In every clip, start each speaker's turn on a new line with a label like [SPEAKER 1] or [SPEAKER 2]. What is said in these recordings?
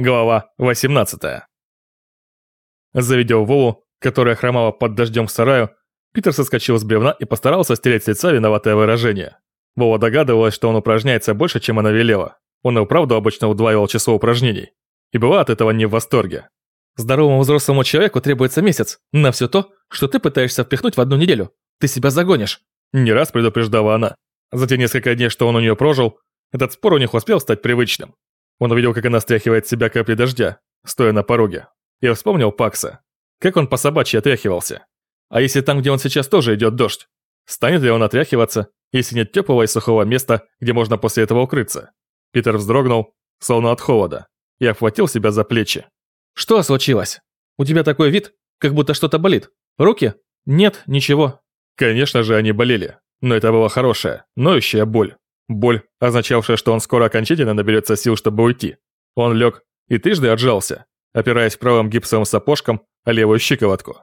[SPEAKER 1] Глава 18. Завидев Вову, которая хромала под дождем в сараю, Питер соскочил с бревна и постарался стереть с лица виноватое выражение. Вова догадывалась, что он упражняется больше, чем она велела. Он и вправду обычно удваивал число упражнений. И была от этого не в восторге. Здоровому взрослому человеку требуется месяц на все то, что ты пытаешься впихнуть в одну неделю. Ты себя загонишь. Не раз предупреждала она. За те несколько дней, что он у нее прожил, этот спор у них успел стать привычным. Он увидел, как она стряхивает с себя капли дождя, стоя на пороге. Я вспомнил Пакса. Как он по собачьи отряхивался. А если там, где он сейчас тоже идет дождь? Станет ли он отряхиваться, если нет теплого и сухого места, где можно после этого укрыться? Питер вздрогнул, словно от холода, и обхватил себя за плечи. «Что случилось? У тебя такой вид, как будто что-то болит. Руки? Нет, ничего». Конечно же, они болели, но это была хорошая, ноющая боль. Боль, означавшая, что он скоро окончательно наберется сил, чтобы уйти. Он лег и трижды отжался, опираясь правым гипсовым сапожком о левую щиколотку.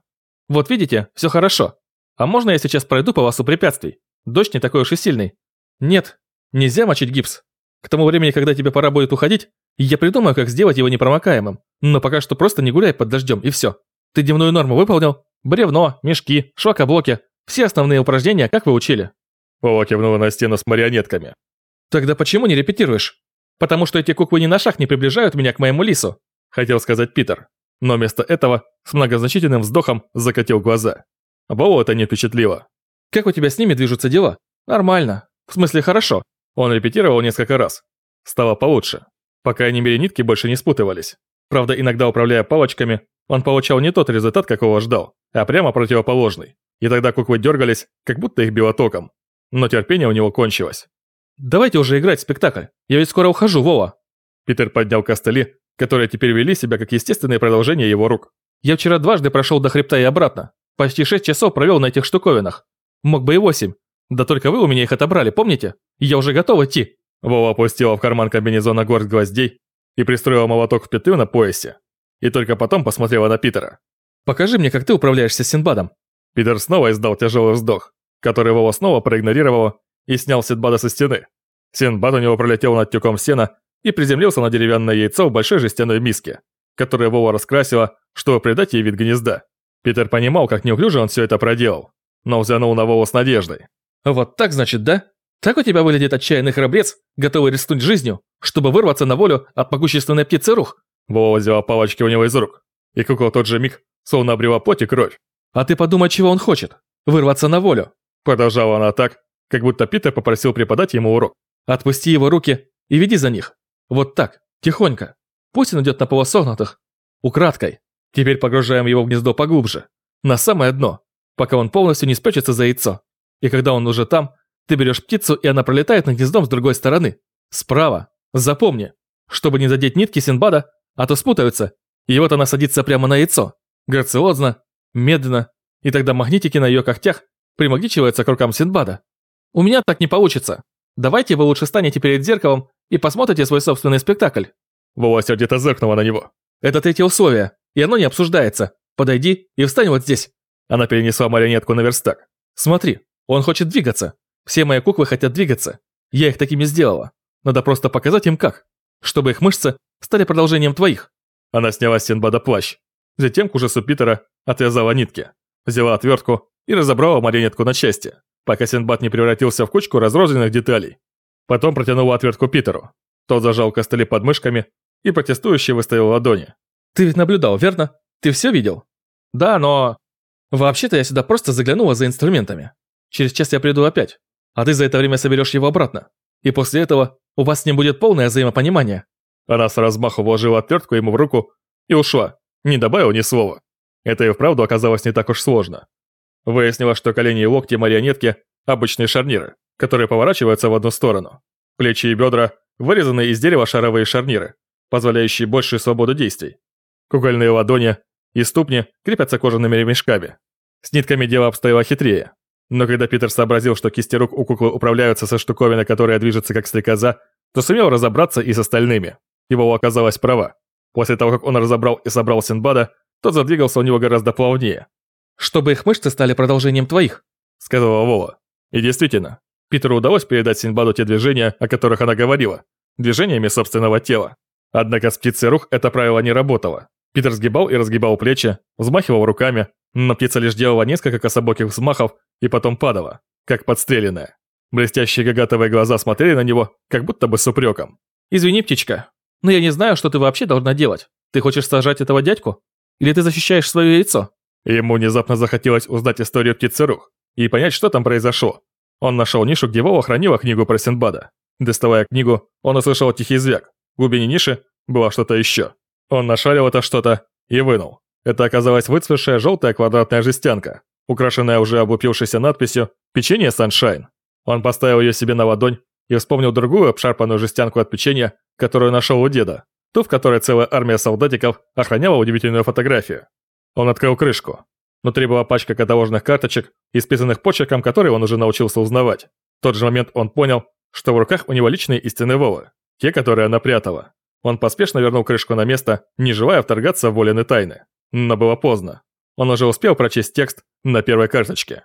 [SPEAKER 1] «Вот видите, все хорошо. А можно я сейчас пройду по вас у препятствий? Дождь не такой уж и сильный». «Нет, нельзя мочить гипс. К тому времени, когда тебе пора будет уходить, я придумаю, как сделать его непромокаемым. Но пока что просто не гуляй под дождем, и все. Ты дневную норму выполнил? Бревно, мешки, шлакоблоки. Все основные упражнения, как вы учили?» Вова кивнула на стену с марионетками. «Тогда почему не репетируешь? Потому что эти куклы ни на шаг не приближают меня к моему лису», хотел сказать Питер. Но вместо этого с многозначительным вздохом закатил глаза. Вову это не впечатлило. «Как у тебя с ними движутся дела?» «Нормально. В смысле, хорошо». Он репетировал несколько раз. Стало получше. По крайней мере, нитки больше не спутывались. Правда, иногда управляя палочками, он получал не тот результат, какого ждал, а прямо противоположный. И тогда куклы дергались, как будто их било током но терпение у него кончилось. «Давайте уже играть в спектакль, я ведь скоро ухожу, Вова!» Питер поднял костыли, которые теперь вели себя как естественное продолжение его рук. «Я вчера дважды прошел до хребта и обратно. Почти шесть часов провел на этих штуковинах. Мог бы и восемь. Да только вы у меня их отобрали, помните? Я уже готов идти». Вова опустила в карман комбинезона горсть гвоздей и пристроила молоток в петлю на поясе. И только потом посмотрела на Питера. «Покажи мне, как ты управляешься с Синбадом». Питер снова издал тяжелый вздох который Вова снова проигнорировал и снял Синбада со стены. Синбад у него пролетел над тюком сена и приземлился на деревянное яйцо в большой жестяной миске, которое Вова раскрасила, чтобы придать ей вид гнезда. Питер понимал, как неуклюже он все это проделал, но взглянул на Вову с надеждой. «Вот так, значит, да? Так у тебя выглядит отчаянный храбрец, готовый рискнуть жизнью, чтобы вырваться на волю от могущественной птицы рух?» Вова взяла палочки у него из рук, и кукла тот же миг словно обрела плоть и кровь. «А ты подумай, чего он хочет? Вырваться на волю. Продолжала она так, как будто Питер попросил преподать ему урок. «Отпусти его руки и веди за них. Вот так, тихонько. Пусть он идет на полусогнутых. Украдкой. Теперь погружаем его в гнездо поглубже. На самое дно, пока он полностью не спрячется за яйцо. И когда он уже там, ты берешь птицу, и она пролетает над гнездом с другой стороны. Справа. Запомни. Чтобы не задеть нитки Синбада, а то спутаются. И вот она садится прямо на яйцо. Грациозно, медленно, и тогда магнитики на ее когтях примагничивается к рукам Синбада. У меня так не получится. Давайте вы лучше станете перед зеркалом и посмотрите свой собственный спектакль. Вова сердито зыркнула на него. Это третье условие, и оно не обсуждается. Подойди и встань вот здесь. Она перенесла марионетку на верстак. Смотри, он хочет двигаться. Все мои куклы хотят двигаться. Я их такими сделала. Надо просто показать им как. Чтобы их мышцы стали продолжением твоих. Она сняла с Синбада плащ. Затем к ужасу Питера отвязала нитки. Взяла отвертку и разобрала марионетку на части, пока Синбад не превратился в кучку разрозненных деталей. Потом протянула отвертку Питеру. Тот зажал костыли под мышками и протестующе выставил ладони. «Ты ведь наблюдал, верно? Ты все видел?» «Да, но...» «Вообще-то я сюда просто заглянула за инструментами. Через час я приду опять, а ты за это время соберешь его обратно. И после этого у вас с ним будет полное взаимопонимание». Она с размаху вложила отвертку ему в руку и ушла, не добавила ни слова. Это и вправду оказалось не так уж сложно. Выяснилось, что колени и локти марионетки – обычные шарниры, которые поворачиваются в одну сторону. Плечи и бедра – вырезанные из дерева шаровые шарниры, позволяющие большую свободу действий. Кугольные ладони и ступни крепятся кожаными ремешками. С нитками дело обстояло хитрее. Но когда Питер сообразил, что кисти рук у куклы управляются со штуковиной, которая движется как стрекоза, то сумел разобраться и с остальными. Его оказалась права. После того, как он разобрал и собрал Синбада, тот задвигался у него гораздо плавнее, чтобы их мышцы стали продолжением твоих», — сказала Вова. И действительно, Питеру удалось передать Синбаду те движения, о которых она говорила, движениями собственного тела. Однако с птицей рух это правило не работало. Питер сгибал и разгибал плечи, взмахивал руками, но птица лишь делала несколько кособоких взмахов и потом падала, как подстреленная. Блестящие гагатовые глаза смотрели на него, как будто бы с упреком.
[SPEAKER 2] «Извини, птичка, но я не знаю, что ты вообще должна делать. Ты хочешь сажать этого дядьку? Или ты защищаешь свое яйцо?»
[SPEAKER 1] Ему внезапно захотелось узнать историю птицы рух и понять, что там произошло. Он нашел нишу, где Вова хранила книгу про Синдбада. Доставая книгу, он услышал тихий звяк. В глубине ниши было что-то еще. Он нашарил это что-то и вынул. Это оказалась выцветшая желтая квадратная жестянка, украшенная уже облупившейся надписью «Печенье Саншайн». Он поставил ее себе на ладонь и вспомнил другую обшарпанную жестянку от печенья, которую нашел у деда, ту, в которой целая армия солдатиков охраняла удивительную фотографию. Он открыл крышку. Внутри была пачка каталожных карточек, исписанных почерком, которые он уже научился узнавать. В тот же момент он понял, что в руках у него личные истины Вовы, те, которые она прятала. Он поспешно вернул крышку на место, не желая вторгаться в волены тайны. Но было поздно. Он уже успел прочесть текст на первой карточке.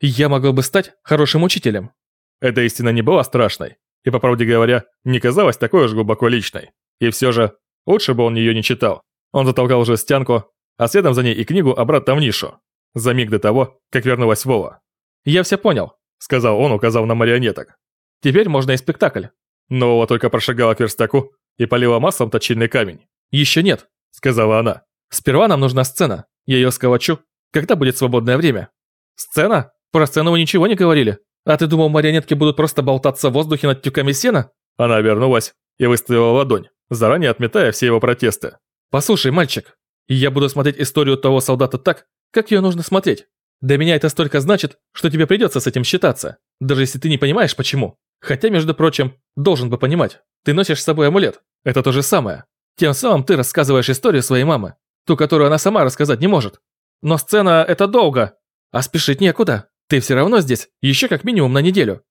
[SPEAKER 2] «Я могла бы стать хорошим учителем».
[SPEAKER 1] Эта истина не была страшной, и, по правде говоря, не казалась такой уж глубоко личной. И все же, лучше бы он ее не читал. Он затолкал жестянку, а следом за ней и книгу обратно в нишу. За миг до того, как вернулась Вова.
[SPEAKER 2] «Я все понял», —
[SPEAKER 1] сказал он, указав на марионеток.
[SPEAKER 2] «Теперь можно и спектакль».
[SPEAKER 1] Но Вова только прошагала к верстаку и полила маслом точильный камень.
[SPEAKER 2] «Еще нет», — сказала она. «Сперва нам нужна сцена. Я ее сколочу. Когда будет свободное время?» «Сцена? Про сцену вы ничего не говорили. А ты думал, марионетки будут просто болтаться в воздухе над тюками сена?»
[SPEAKER 1] Она обернулась и выставила ладонь, заранее отметая все его протесты.
[SPEAKER 2] «Послушай, мальчик, я буду смотреть историю того солдата так, как ее нужно смотреть. Для меня это столько значит, что тебе придется с этим считаться, даже если ты не понимаешь почему. Хотя, между прочим, должен бы понимать, ты носишь с собой амулет. Это то же самое. Тем самым ты рассказываешь историю своей мамы, ту, которую она сама рассказать не может. Но сцена – это долго, а спешить некуда. Ты все равно здесь, еще как минимум на неделю.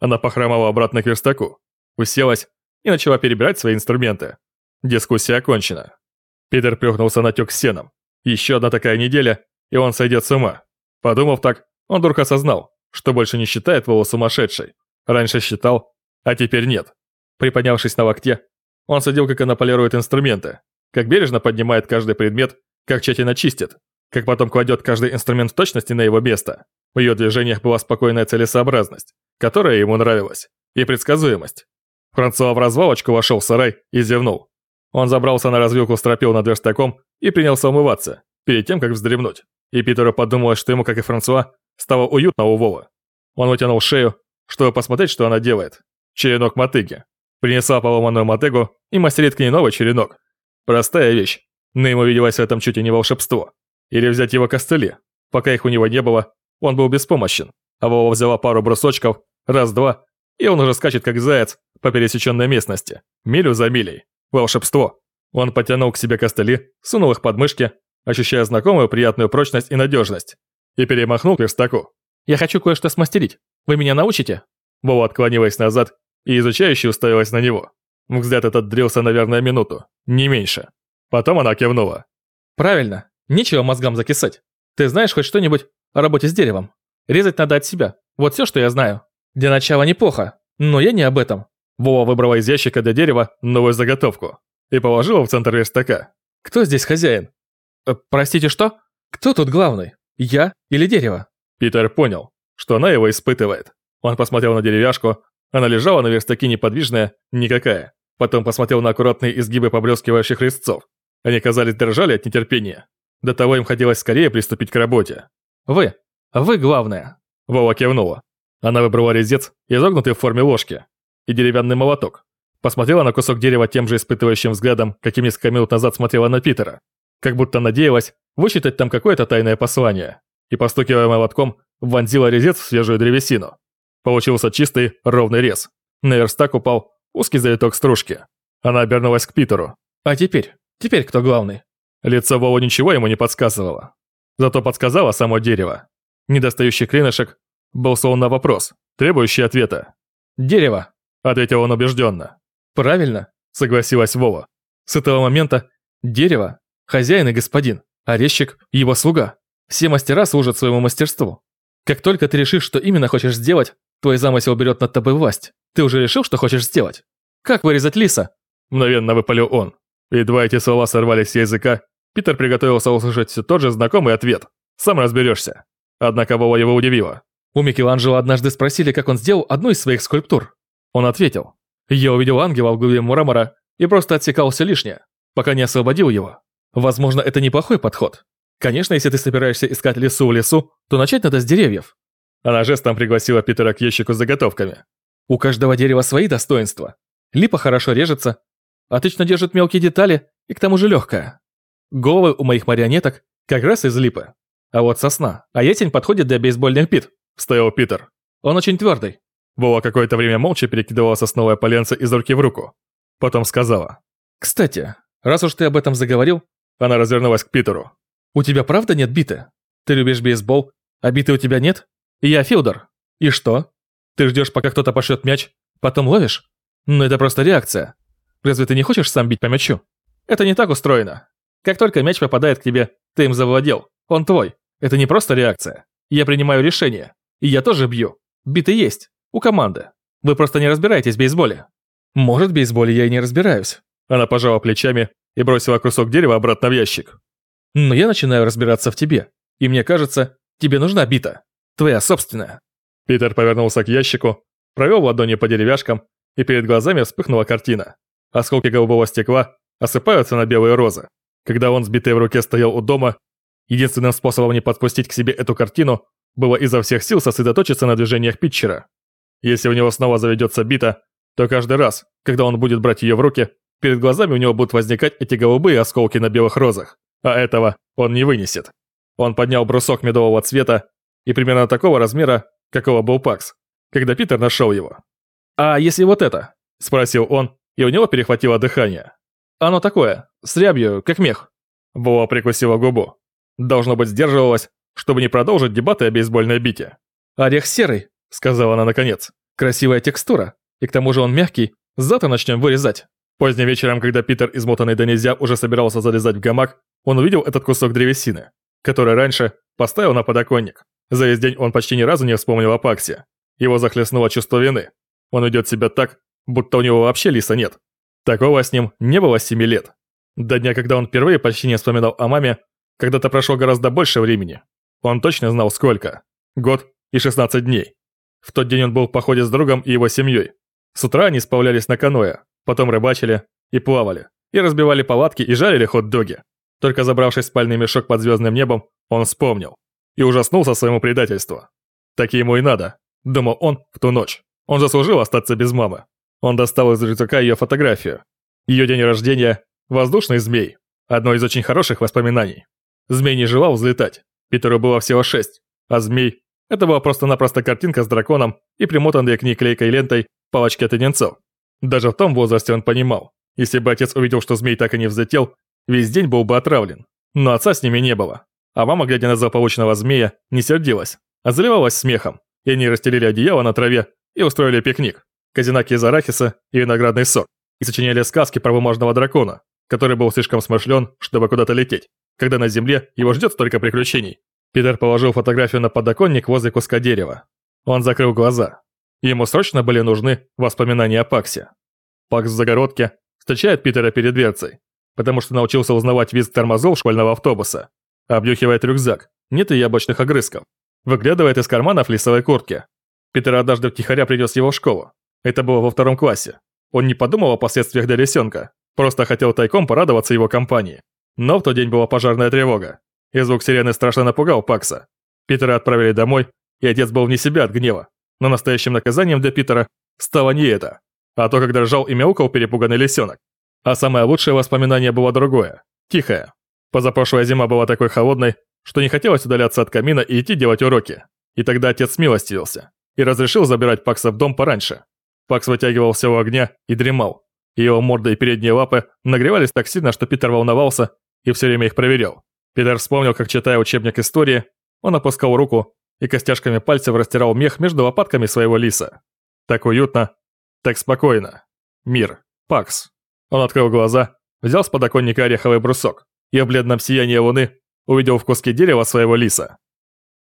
[SPEAKER 1] Она похромала обратно к верстаку, уселась и начала перебирать свои инструменты. Дискуссия окончена. Питер плюхнулся на тёк с сеном. Еще одна такая неделя, и он сойдет с ума. Подумав так, он вдруг осознал, что больше не считает Вову сумасшедшей. Раньше считал, а теперь нет. Приподнявшись на локте, он следил, как она полирует инструменты, как бережно поднимает каждый предмет, как тщательно чистит, как потом кладет каждый инструмент в точности на его место. В ее движениях была спокойная целесообразность, которая ему нравилась, и предсказуемость. Франсуа в развалочку вошел в сарай и зевнул. Он забрался на развилку стропил над верстаком и принялся умываться, перед тем, как вздремнуть. И Питеру подумалось, что ему, как и Франсуа, стало уютно у Вовы. Он вытянул шею, чтобы посмотреть, что она делает. Черенок мотыги. Принесла поломанную мотыгу и мастерит к ней новый черенок. Простая вещь, но ему виделось в этом чуть и не волшебство. Или взять его костыли. Пока их у него не было, он был беспомощен. А Вова взяла пару брусочков, раз-два, и он уже скачет как заяц по пересеченной местности, милю за милей. Волшебство. Он потянул к себе костыли, сунул их под мышки, ощущая знакомую приятную прочность и надежность, и перемахнул к верстаку.
[SPEAKER 2] «Я хочу кое-что смастерить. Вы меня научите?»
[SPEAKER 1] Вова отклонилась назад и изучающе уставилась на него. Взгляд этот дрился, наверное, минуту, не меньше. Потом она кивнула.
[SPEAKER 2] «Правильно. Нечего мозгам закисать. Ты знаешь хоть что-нибудь о работе с деревом? Резать надо от себя. Вот все, что я знаю. Для начала неплохо, но я не об этом.
[SPEAKER 1] Вова выбрала из ящика для дерева новую заготовку и положила в центр верстака.
[SPEAKER 2] «Кто здесь хозяин?» э, «Простите, что? Кто тут главный? Я или дерево?»
[SPEAKER 1] Питер понял, что она его испытывает. Он посмотрел на деревяшку, она лежала на верстаке неподвижная, никакая. Потом посмотрел на аккуратные изгибы поблескивающих резцов. Они, казались, дрожали от нетерпения. До того им хотелось скорее приступить к работе.
[SPEAKER 2] «Вы, вы главное!»
[SPEAKER 1] Вова кивнула. Она выбрала резец, изогнутый в форме ложки, и деревянный молоток. Посмотрела на кусок дерева тем же испытывающим взглядом, каким несколько минут назад смотрела на Питера. Как будто надеялась высчитать там какое-то тайное послание. И, постукивая молотком, вонзила резец в свежую древесину. Получился чистый, ровный рез. На верстак упал узкий завиток стружки. Она обернулась к Питеру.
[SPEAKER 2] «А теперь? Теперь кто главный?»
[SPEAKER 1] Лицо Вову ничего ему не подсказывало. Зато подсказало само дерево. Недостающий клинышек был словно вопрос, требующий ответа.
[SPEAKER 2] «Дерево»,
[SPEAKER 1] ответил он убежденно.
[SPEAKER 2] Правильно, согласилась Вова. С этого момента дерево, хозяин и господин, а резчик – его слуга. Все мастера служат своему мастерству. Как только ты решишь, что именно хочешь сделать, твой замысел берет над тобой власть. Ты уже решил, что хочешь сделать? Как вырезать лиса?
[SPEAKER 1] Мгновенно выпалил он. Едва эти слова сорвались с языка, Питер приготовился услышать все тот же знакомый ответ. Сам разберешься. Однако Вова его удивило.
[SPEAKER 2] У Микеланджело однажды спросили, как он сделал одну из своих скульптур. Он ответил. «Я увидел ангела в глубине мрамора и просто отсекал все лишнее, пока не освободил его. Возможно, это неплохой подход. Конечно, если ты собираешься искать лесу в лесу, то начать надо с деревьев».
[SPEAKER 1] Она жестом пригласила Питера к ящику с заготовками.
[SPEAKER 2] «У каждого дерева свои достоинства. Липа хорошо режется, отлично держит мелкие детали и к тому же легкая. Головы у моих марионеток как раз из липы. А вот сосна, а ясень подходит для бейсбольных бит», – вставил Питер. «Он очень твердый».
[SPEAKER 1] Вова какое-то время молча перекидывала сосновое поленце из руки в руку. Потом сказала.
[SPEAKER 2] «Кстати, раз уж ты об этом заговорил...»
[SPEAKER 1] Она развернулась к Питеру.
[SPEAKER 2] «У тебя правда нет биты? Ты любишь бейсбол, а биты у тебя нет? Я Филдор. И что? Ты ждешь, пока кто-то пошлет мяч, потом ловишь? Ну это просто реакция. Разве ты не хочешь сам бить по мячу? Это не так устроено. Как только мяч попадает к тебе, ты им завладел. Он твой. Это не просто реакция. Я принимаю решение. И я тоже бью. Биты есть. У команды. Вы просто не разбираетесь в бейсболе. Может, в бейсболе я и не разбираюсь.
[SPEAKER 1] Она пожала плечами и бросила кусок дерева обратно в ящик.
[SPEAKER 2] Но я начинаю разбираться в тебе. И мне кажется, тебе нужна бита. Твоя собственная.
[SPEAKER 1] Питер повернулся к ящику, провел ладони по деревяшкам, и перед глазами вспыхнула картина. Осколки голубого стекла осыпаются на белые розы. Когда он, сбитый в руке, стоял у дома, единственным способом не подпустить к себе эту картину было изо всех сил сосредоточиться на движениях питчера. Если у него снова заведется бита, то каждый раз, когда он будет брать ее в руки, перед глазами у него будут возникать эти голубые осколки на белых розах, а этого он не вынесет. Он поднял брусок медового цвета и примерно такого размера, какого был Пакс, когда Питер нашел его.
[SPEAKER 2] «А если вот это?» – спросил он, и у него перехватило дыхание. Оно такое, с рябью, как мех.
[SPEAKER 1] Вова прикусила губу. Должно быть, сдерживалась, чтобы не продолжить дебаты о бейсбольной бите.
[SPEAKER 2] «Орех серый», — сказала она наконец. «Красивая текстура, и к тому же он мягкий, завтра начнем вырезать».
[SPEAKER 1] Поздним вечером, когда Питер, измотанный до нельзя, уже собирался залезать в гамак, он увидел этот кусок древесины, который раньше поставил на подоконник. За весь день он почти ни разу не вспомнил о Паксе. Его захлестнуло чувство вины. Он ведет себя так, будто у него вообще лиса нет. Такого с ним не было с 7 лет. До дня, когда он впервые почти не вспоминал о маме, когда-то прошло гораздо больше времени. Он точно знал сколько. Год и 16 дней. В тот день он был в походе с другом и его семьей. С утра они сплавлялись на каноэ, потом рыбачили и плавали, и разбивали палатки и жарили хот-доги. Только забравшись в спальный мешок под звездным небом, он вспомнил. И ужаснулся своему предательству. Так ему и надо, думал он в ту ночь. Он заслужил остаться без мамы. Он достал из рюкзака ее фотографию. Ее день рождения – воздушный змей. Одно из очень хороших воспоминаний. Змей не желал взлетать. Питеру было всего шесть. А змей – это была просто-напросто картинка с драконом и примотанные к ней клейкой лентой палочки от леденцов. Даже в том возрасте он понимал, если бы отец увидел, что змей так и не взлетел, весь день был бы отравлен. Но отца с ними не было. А мама, глядя на злополучного змея, не сердилась, а заливалась смехом. И они расстелили одеяло на траве и устроили пикник казинаки из арахиса и виноградный сок, и сочиняли сказки про бумажного дракона, который был слишком смышлен, чтобы куда-то лететь, когда на земле его ждет столько приключений. Питер положил фотографию на подоконник возле куска дерева. Он закрыл глаза. Ему срочно были нужны воспоминания о Паксе. Пакс в загородке встречает Питера перед дверцей, потому что научился узнавать визг тормозов школьного автобуса, обнюхивает рюкзак, нет и яблочных огрызков, выглядывает из кармана флисовой куртки. Питер однажды втихаря принес его в школу, это было во втором классе. Он не подумал о последствиях для лисенка, просто хотел тайком порадоваться его компании. Но в тот день была пожарная тревога, и звук сирены страшно напугал Пакса. Питера отправили домой, и отец был вне себя от гнева. Но настоящим наказанием для Питера стало не это, а то, как дрожал и мяукал перепуганный лисенок. А самое лучшее воспоминание было другое, тихое. Позапрошлая зима была такой холодной, что не хотелось удаляться от камина и идти делать уроки. И тогда отец смилостивился и разрешил забирать Пакса в дом пораньше. Пакс вытягивался у огня и дремал. Его морда и передние лапы нагревались так сильно, что Питер волновался и все время их проверял. Питер вспомнил, как, читая учебник истории, он опускал руку и костяшками пальцев растирал мех между лопатками своего лиса. Так уютно, так спокойно. Мир. Пакс. Он открыл глаза, взял с подоконника ореховый брусок и в бледном сиянии луны увидел в куске дерева своего лиса.